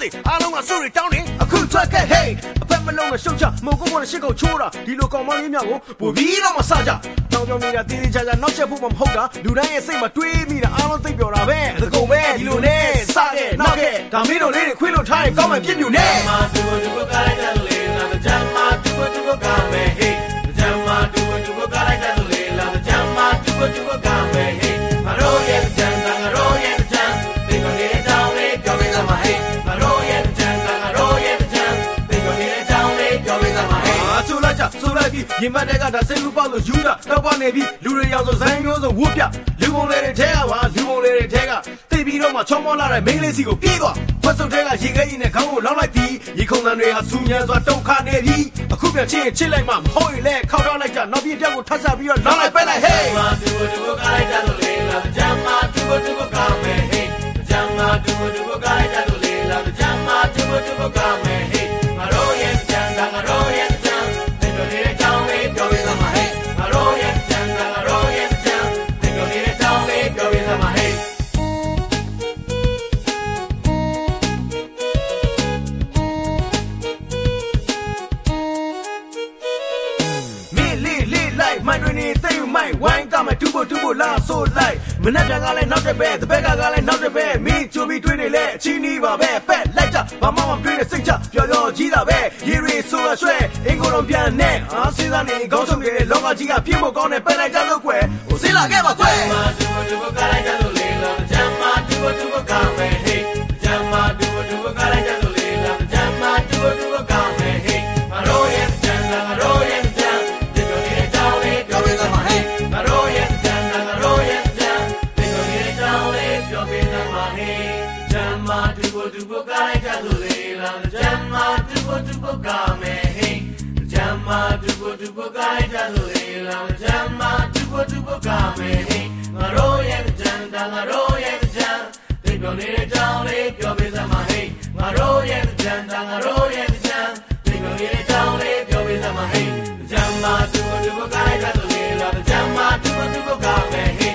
စေအားလုံးကစုတွေတောင်းနေအခုထွက်ခဲ့ hey အဖက်မလုံးနဲ့ရှုတ်ချမုံကုန်းပေါ်နဲ့ရှစ်ကုန်ချိုးတာဒီလိုကောင်မလေးများကိုပူပြီးတော့မဆကြတောင်းကြောင်းနေတာတင်းတင်းချာချာနောက်ချက်ဖို့မဟုတ်တာလူတိုင်းရဲ့စိတ်မှာတွေးမိတာအားလုံးသိပြောတာပဲသကုံပဲဒီလိုနဲ့စခဲ့နောက်ခဲ့ဒါမင်းတို့လေးတွေခွေးလို့ထားရင်ကောင်းမှပြစ်မြူနဲ့ Jama dubu dubu kala jadule la jama ဆိုလိုက်ကြဆိုလိုက်ပြီးရင်မတ်တဲ့ကဒါစိတ်လူပေါက်လို့ယူတာတောက်ပနေပြီးလူတွေရောက်ဆိုဇိုင်းမျိုးစုံဝုတ်ပြလူပုံလေးတွေထဲကပါလူပုံလေးတွေထဲကသိပြီးတော့မှချောမောလာတဲ့မိန်းလေးစီကိုပြေးသွားဖတ်စုပ်ထဲကရေခဲကြီးနဲ့ခေါင်းကိုလောက်လိုက်ပြီးရေခုံတန်တွေဟာစူညံစွာတုတ်ခနေပြီးအခုပြန်ချင်းရင်ချစ်လိုက်မှမဟုတ်ရင်လည်းခောက်တော့လိုက်ကြနောက်ပြေပြောက်ကိုထပ်ဆပြီးတော့နောက်လိုက်ပဲလိုက် hey Jama dubu dubu kala jadule la jama dubu dubu kame hey Jama dubu dubu kala jadule la jama dubu dubu kame hey Maro မယ်တူဖို့တူဖို့လာဆိုလိုက်မနှက်တန်ကလည်းနောက်တစ်ပဲတပက်ကကလည်းနောက်တစ်ပဲမင်းချိုပြီးတွေးနေလဲအချင်းနီးပါပဲပက်လိုက်ကြဘာမှမတွေးနေစိတ်ချပျော်ပျော်ကြီးတာပဲရေရီဆိုရရွှဲအင်ကိုယ်တော်ပြန်နဲ့အားစင်းစားနေကောင်းဆုံးနေတဲ့လောကကြီးကပြင်းဖို့ကောင်းတဲ့ပက်လိုက်ကြလို့ကွယ်ဟိုစေးလာခဲ့ပါကွယ် Jama dubu dubu kala jadule la jama dubu dubu kame hey Jama dupo dupo kare jadule la jamma dupo dupo kame hey jamma dupo dupo kare jadule la jamma dupo dupo kame hey ngaro ye jan da ngaro ye jan de pyo ne de jaw le pyo pe sa ma hey ngaro ye jan da ngaro ye jan de pyo ne de jaw le pyo pe sa ma hey jamma dupo dupo kare jadule la jamma dupo dupo kame hey